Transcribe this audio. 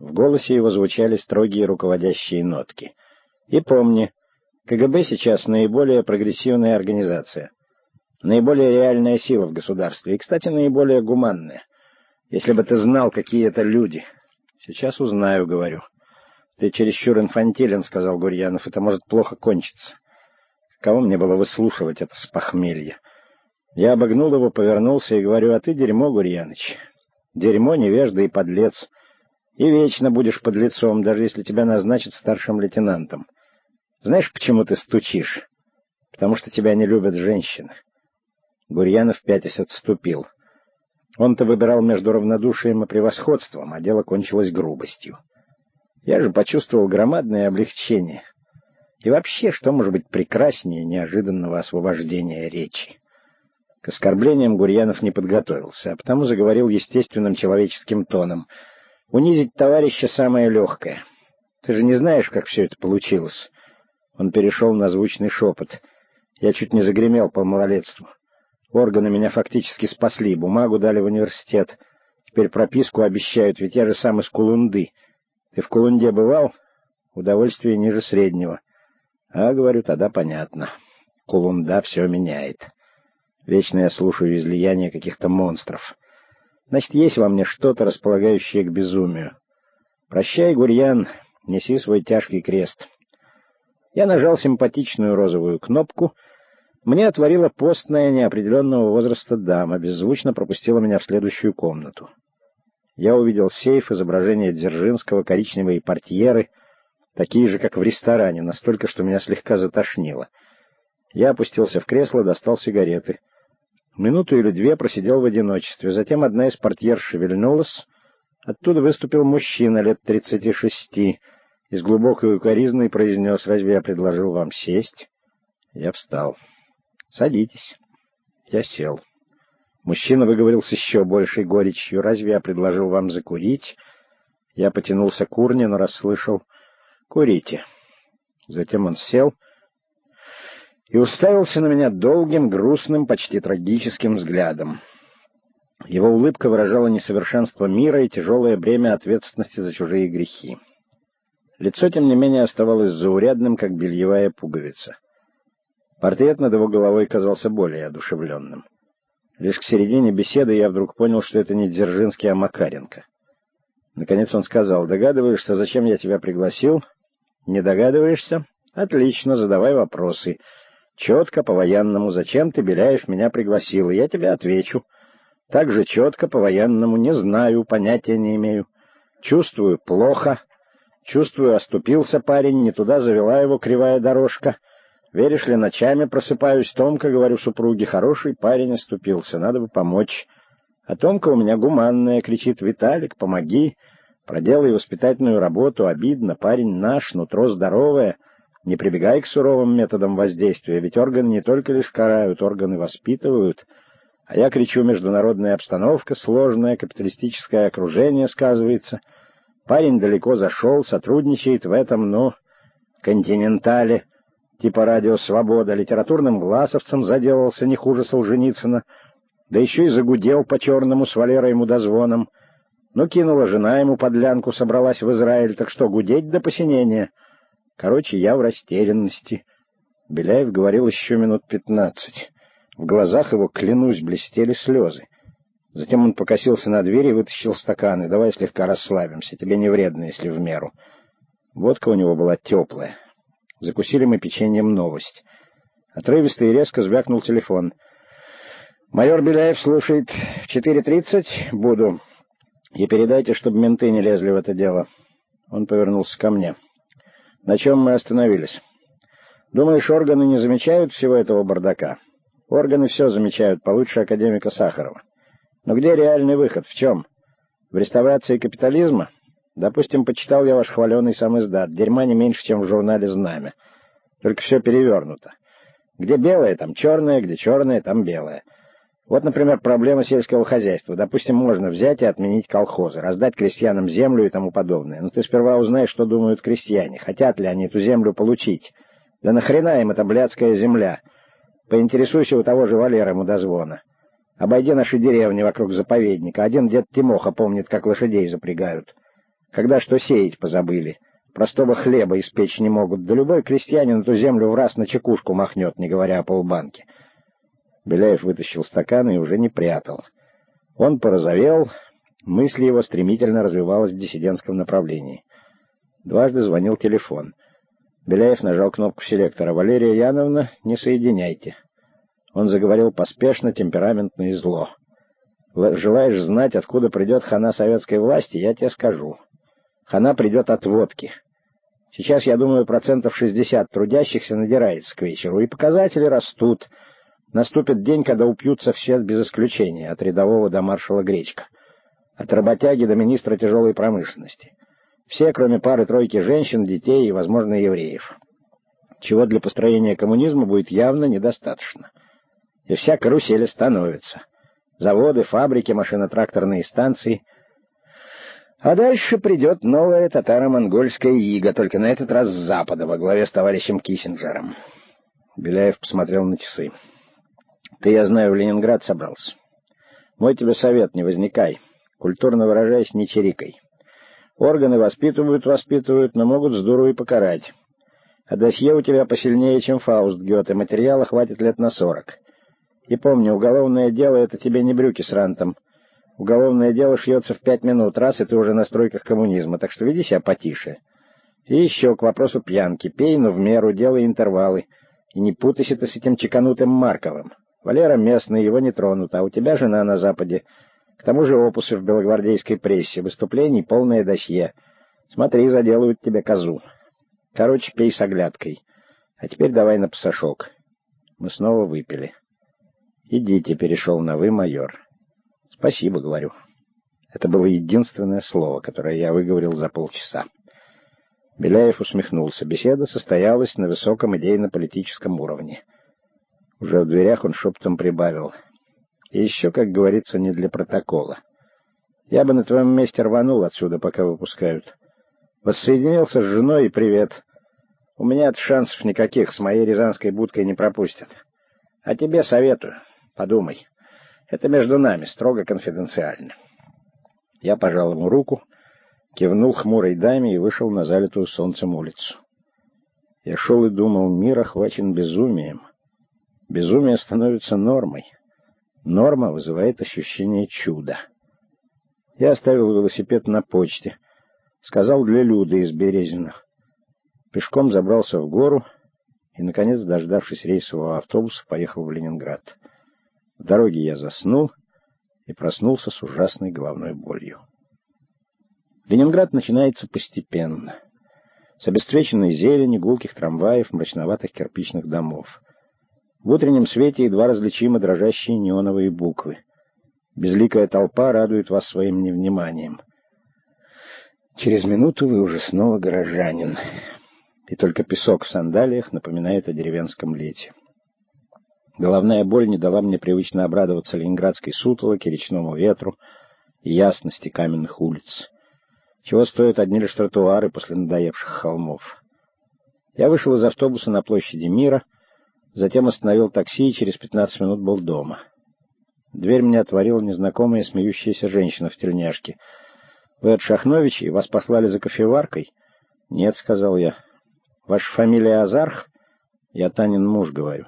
В голосе его звучали строгие руководящие нотки. И помни, КГБ сейчас наиболее прогрессивная организация. Наиболее реальная сила в государстве. И, кстати, наиболее гуманная. Если бы ты знал, какие это люди. Сейчас узнаю, говорю. Ты чересчур инфантилен, сказал Гурьянов. Это может плохо кончиться. Кого мне было выслушивать это с похмелья? Я обогнул его, повернулся и говорю, а ты дерьмо, Гурьяныч. Дерьмо, невежда и подлец. И вечно будешь подлецом, даже если тебя назначат старшим лейтенантом. Знаешь, почему ты стучишь? Потому что тебя не любят женщины. Гурьянов пятясь отступил. Он-то выбирал между равнодушием и превосходством, а дело кончилось грубостью. Я же почувствовал громадное облегчение. И вообще, что может быть прекраснее неожиданного освобождения речи? К оскорблениям Гурьянов не подготовился, а потому заговорил естественным человеческим тоном. «Унизить товарища самое легкое. Ты же не знаешь, как все это получилось». Он перешел на звучный шепот. Я чуть не загремел по малолетству. Органы меня фактически спасли, бумагу дали в университет. Теперь прописку обещают, ведь я же сам из Кулунды. Ты в Кулунде бывал? Удовольствие ниже среднего. А, говорю, тогда понятно. Кулунда все меняет. Вечно я слушаю излияние каких-то монстров. Значит, есть во мне что-то, располагающее к безумию. Прощай, Гурьян, неси свой тяжкий крест. Я нажал симпатичную розовую кнопку. Мне отворила постная неопределенного возраста дама, беззвучно пропустила меня в следующую комнату. Я увидел сейф, изображение Дзержинского, коричневые портьеры, такие же, как в ресторане, настолько, что меня слегка затошнило. Я опустился в кресло, достал сигареты — Минуту или две просидел в одиночестве. Затем одна из портьер шевельнулась. Оттуда выступил мужчина лет тридцати шести и с глубокой укоризной произнес, «Разве я предложил вам сесть?» Я встал. «Садитесь». Я сел. Мужчина выговорил с еще большей горечью, «Разве я предложил вам закурить?» Я потянулся к урне, но расслышал, «Курите». Затем он сел и уставился на меня долгим, грустным, почти трагическим взглядом. Его улыбка выражала несовершенство мира и тяжелое бремя ответственности за чужие грехи. Лицо, тем не менее, оставалось заурядным, как бельевая пуговица. Портрет над его головой казался более одушевленным. Лишь к середине беседы я вдруг понял, что это не Дзержинский, а Макаренко. Наконец он сказал, «Догадываешься, зачем я тебя пригласил?» «Не догадываешься? Отлично, задавай вопросы». Четко, по-военному, зачем ты, Беляев, меня пригласил, и я тебе отвечу. Так же четко, по-военному, не знаю, понятия не имею. Чувствую плохо. Чувствую, оступился парень, не туда завела его кривая дорожка. Веришь ли, ночами просыпаюсь, Томка, говорю супруге, хороший парень оступился, надо бы помочь. А Томка у меня гуманная, кричит, Виталик, помоги, проделай воспитательную работу, обидно, парень наш, нутро здоровое — не прибегай к суровым методам воздействия, ведь органы не только лишь карают, органы воспитывают. А я кричу, международная обстановка сложная, капиталистическое окружение сказывается. Парень далеко зашел, сотрудничает в этом, ну, континентале, типа радио «Свобода», литературным гласовцем заделался не хуже Солженицына, да еще и загудел по-черному с Валерой мудозвоном. Ну, кинула жена ему подлянку, собралась в Израиль, так что гудеть до посинения — Короче, я в растерянности. Беляев говорил еще минут пятнадцать. В глазах его, клянусь, блестели слезы. Затем он покосился на дверь и вытащил стаканы. «Давай слегка расслабимся, тебе не вредно, если в меру». Водка у него была теплая. Закусили мы печеньем новость. Отрывисто и резко звякнул телефон. «Майор Беляев слушает. В 4.30 буду. И передайте, чтобы менты не лезли в это дело». Он повернулся ко мне. На чем мы остановились? Думаешь, органы не замечают всего этого бардака? Органы все замечают, получше академика Сахарова. Но где реальный выход? В чем? В реставрации капитализма? Допустим, почитал я ваш хваленый сам издат. Дерьма не меньше, чем в журнале «Знамя». Только все перевернуто. Где белое, там черное, где черное, там белое. Вот, например, проблема сельского хозяйства. Допустим, можно взять и отменить колхозы, раздать крестьянам землю и тому подобное. Но ты сперва узнаешь, что думают крестьяне, хотят ли они эту землю получить. Да нахрена им эта блядская земля? Поинтересуйся у того же Валеры Мудозвона. Обойди наши деревни вокруг заповедника. Один дед Тимоха помнит, как лошадей запрягают. Когда что сеять позабыли. Простого хлеба испечь не могут, да любой крестьянин эту землю в раз на чекушку махнет, не говоря о полбанке. Беляев вытащил стакан и уже не прятал. Он порозовел, мысль его стремительно развивалась в диссидентском направлении. Дважды звонил телефон. Беляев нажал кнопку селектора. «Валерия Яновна, не соединяйте». Он заговорил поспешно, темпераментно и зло. «Желаешь знать, откуда придет хана советской власти, я тебе скажу. Хана придет от водки. Сейчас, я думаю, процентов 60 трудящихся надирается к вечеру, и показатели растут. Наступит день, когда упьются все без исключения, от рядового до маршала Гречка, от работяги до министра тяжелой промышленности. Все, кроме пары-тройки женщин, детей и, возможно, евреев. Чего для построения коммунизма будет явно недостаточно. И вся карусель становится. Заводы, фабрики, машино-тракторные станции. А дальше придет новая татаро-монгольская ига, только на этот раз с запада, во главе с товарищем Киссинджером. Беляев посмотрел на часы. «Ты, я знаю, в Ленинград собрался. Мой тебе совет, не возникай. Культурно выражаясь, не чирикай. Органы воспитывают, воспитывают, но могут здорово и покарать. А досье у тебя посильнее, чем Фауст Гёте, материала хватит лет на сорок. И помни, уголовное дело — это тебе не брюки с рантом. Уголовное дело шьется в пять минут, раз, и ты уже на стройках коммунизма, так что веди себя потише. И еще к вопросу пьянки. Пей, но в меру, делай интервалы. И не путайся ты с этим чеканутым Марковым. Валера местный, его не тронут, а у тебя жена на Западе. К тому же опусы в белогвардейской прессе, выступлений полное досье. Смотри, заделают тебе козу. Короче, пей с оглядкой. А теперь давай на пасашок. Мы снова выпили. «Идите», — перешел на «вы, майор». «Спасибо», — говорю. Это было единственное слово, которое я выговорил за полчаса. Беляев усмехнулся. Беседа состоялась на высоком идейно-политическом уровне. Уже в дверях он шепотом прибавил — и еще, как говорится, не для протокола. Я бы на твоем месте рванул отсюда, пока выпускают. Воссоединился с женой и привет. У меня от шансов никаких, с моей рязанской будкой не пропустят. А тебе советую. Подумай. Это между нами, строго конфиденциально. Я пожал ему руку, кивнул хмурой даме и вышел на залитую солнцем улицу. Я шел и думал, мир охвачен безумием. Безумие становится нормой. Норма вызывает ощущение чуда. Я оставил велосипед на почте. Сказал для Люды из Березина. Пешком забрался в гору и, наконец, дождавшись рейсового автобуса, поехал в Ленинград. В дороге я заснул и проснулся с ужасной головной болью. Ленинград начинается постепенно. С обесцвеченной зелени, гулких трамваев, мрачноватых кирпичных домов. В утреннем свете едва различимы дрожащие неоновые буквы. Безликая толпа радует вас своим невниманием. Через минуту вы уже снова горожанин, и только песок в сандалиях напоминает о деревенском лете. Головная боль не дала мне привычно обрадоваться ленинградской сутолоке, речному ветру и ясности каменных улиц. Чего стоят одни лишь тротуары после надоевших холмов. Я вышел из автобуса на площади Мира — Затем остановил такси и через пятнадцать минут был дома. Дверь мне отворила незнакомая смеющаяся женщина в тельняшке. «Вы от Шахновича и вас послали за кофеваркой?» «Нет», — сказал я. «Ваша фамилия Азарх?» «Я Танин муж, говорю».